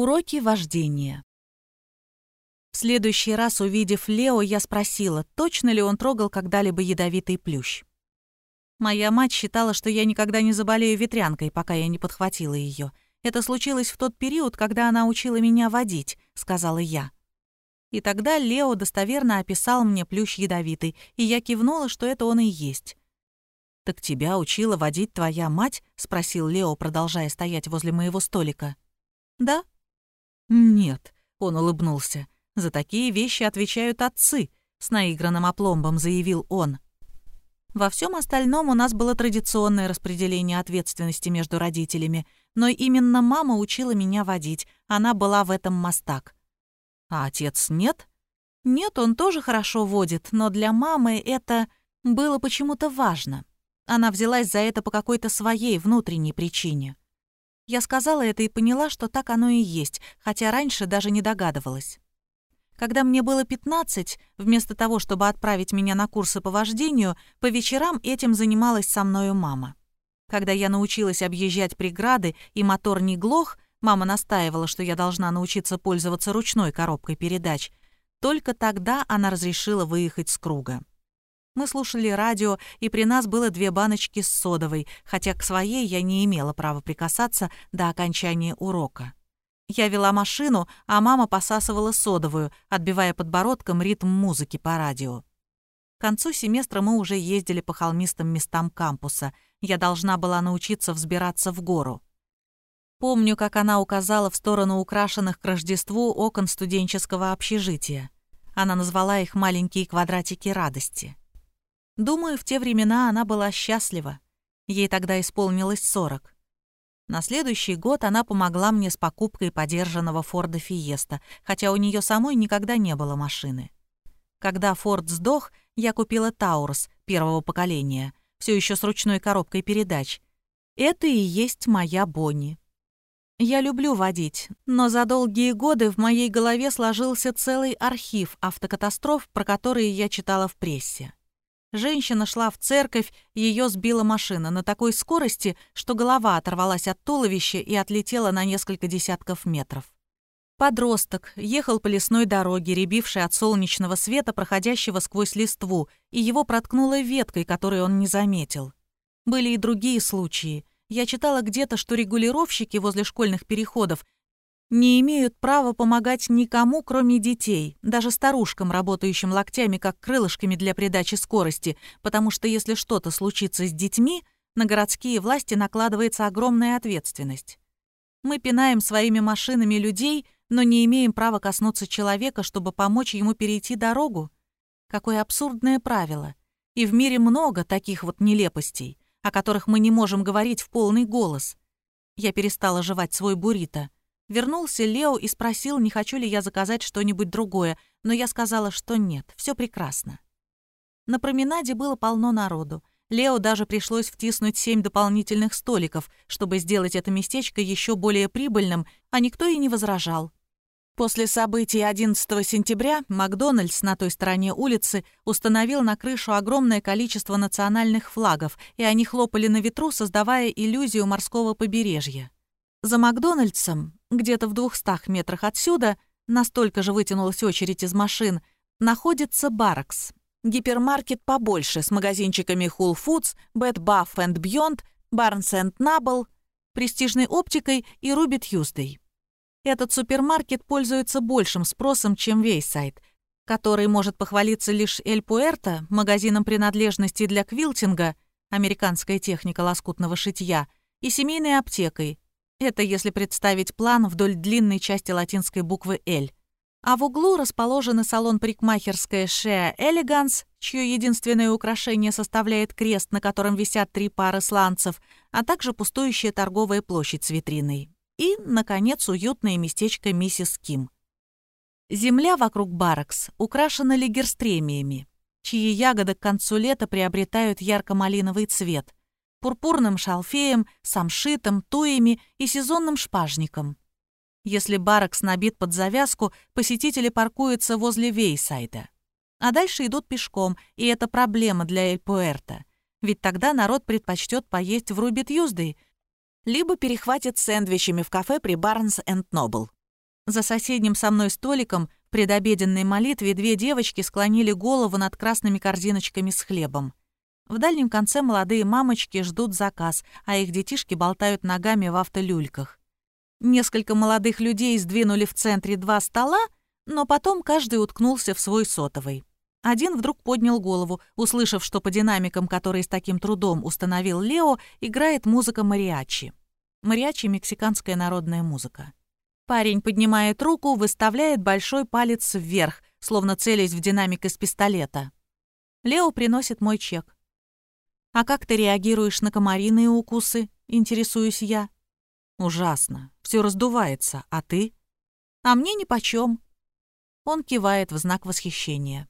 Уроки вождения. В следующий раз, увидев Лео, я спросила, точно ли он трогал когда-либо ядовитый плющ. Моя мать считала, что я никогда не заболею ветрянкой, пока я не подхватила ее. Это случилось в тот период, когда она учила меня водить, сказала я. И тогда Лео достоверно описал мне плющ ядовитый, и я кивнула, что это он и есть. «Так тебя учила водить твоя мать?» — спросил Лео, продолжая стоять возле моего столика. «Да», «Нет», — он улыбнулся, — «за такие вещи отвечают отцы», — с наигранным опломбом заявил он. Во всем остальном у нас было традиционное распределение ответственности между родителями, но именно мама учила меня водить, она была в этом мастак. А отец нет? Нет, он тоже хорошо водит, но для мамы это было почему-то важно. Она взялась за это по какой-то своей внутренней причине. Я сказала это и поняла, что так оно и есть, хотя раньше даже не догадывалась. Когда мне было 15, вместо того, чтобы отправить меня на курсы по вождению, по вечерам этим занималась со мною мама. Когда я научилась объезжать преграды и мотор не глох, мама настаивала, что я должна научиться пользоваться ручной коробкой передач. Только тогда она разрешила выехать с круга. Мы слушали радио, и при нас было две баночки с содовой, хотя к своей я не имела права прикасаться до окончания урока. Я вела машину, а мама посасывала содовую, отбивая подбородком ритм музыки по радио. К концу семестра мы уже ездили по холмистым местам кампуса. Я должна была научиться взбираться в гору. Помню, как она указала в сторону украшенных к Рождеству окон студенческого общежития. Она назвала их «маленькие квадратики радости». Думаю, в те времена она была счастлива. Ей тогда исполнилось 40. На следующий год она помогла мне с покупкой подержанного Форда Фиеста, хотя у нее самой никогда не было машины. Когда Форд сдох, я купила Таурус первого поколения, все еще с ручной коробкой передач. Это и есть моя Бонни. Я люблю водить, но за долгие годы в моей голове сложился целый архив автокатастроф, про которые я читала в прессе. Женщина шла в церковь, ее сбила машина на такой скорости, что голова оторвалась от туловища и отлетела на несколько десятков метров. Подросток ехал по лесной дороге, рябившей от солнечного света, проходящего сквозь листву, и его проткнуло веткой, которую он не заметил. Были и другие случаи. Я читала где-то, что регулировщики возле школьных переходов не имеют права помогать никому, кроме детей, даже старушкам, работающим локтями как крылышками для придачи скорости, потому что если что-то случится с детьми, на городские власти накладывается огромная ответственность. Мы пинаем своими машинами людей, но не имеем права коснуться человека, чтобы помочь ему перейти дорогу. Какое абсурдное правило. И в мире много таких вот нелепостей, о которых мы не можем говорить в полный голос. Я перестала жевать свой буррито. Вернулся Лео и спросил, не хочу ли я заказать что-нибудь другое, но я сказала, что нет, все прекрасно. На променаде было полно народу. Лео даже пришлось втиснуть семь дополнительных столиков, чтобы сделать это местечко еще более прибыльным, а никто и не возражал. После событий 11 сентября Макдональдс на той стороне улицы установил на крышу огромное количество национальных флагов, и они хлопали на ветру, создавая иллюзию морского побережья. За Макдональдсом где-то в двухстах метрах отсюда, настолько же вытянулась очередь из машин, находится Баракс. Гипермаркет побольше, с магазинчиками Whole Foods, Bed Bath and Beyond, Barnes Noble, престижной оптикой и Ruby Tuesday. Этот супермаркет пользуется большим спросом, чем Вейсайд, который может похвалиться лишь Эль Пуэрто, магазином принадлежностей для квилтинга, американская техника лоскутного шитья, и семейной аптекой, это если представить план вдоль длинной части латинской буквы «Л». А в углу расположен салон парикмахерская Shea Elegance, чье единственное украшение составляет крест, на котором висят три пары сланцев, а также пустующая торговая площадь с витриной. И, наконец, уютное местечко Миссис Ким. Земля вокруг Баракс украшена лигерстремиями, чьи ягоды к концу лета приобретают ярко-малиновый цвет пурпурным шалфеем, самшитом, туями и сезонным шпажником. Если баракс набит под завязку, посетители паркуются возле Вейсайда. А дальше идут пешком, и это проблема для Эль-Пуэрто. Ведь тогда народ предпочтет поесть в Руби Тьюздей, либо перехватит сэндвичами в кафе при Барнс энд Нобл. За соседним со мной столиком в предобеденной молитве две девочки склонили голову над красными корзиночками с хлебом. В дальнем конце молодые мамочки ждут заказ, а их детишки болтают ногами в автолюльках. Несколько молодых людей сдвинули в центре два стола, но потом каждый уткнулся в свой сотовый. Один вдруг поднял голову, услышав, что по динамикам, которые с таким трудом установил Лео, играет музыка мариачи. Мариачи — мексиканская народная музыка. Парень поднимает руку, выставляет большой палец вверх, словно целясь в динамик из пистолета. Лео приносит мой чек. «А как ты реагируешь на комариные укусы?» — интересуюсь я. «Ужасно. Все раздувается. А ты?» «А мне нипочем». Он кивает в знак восхищения.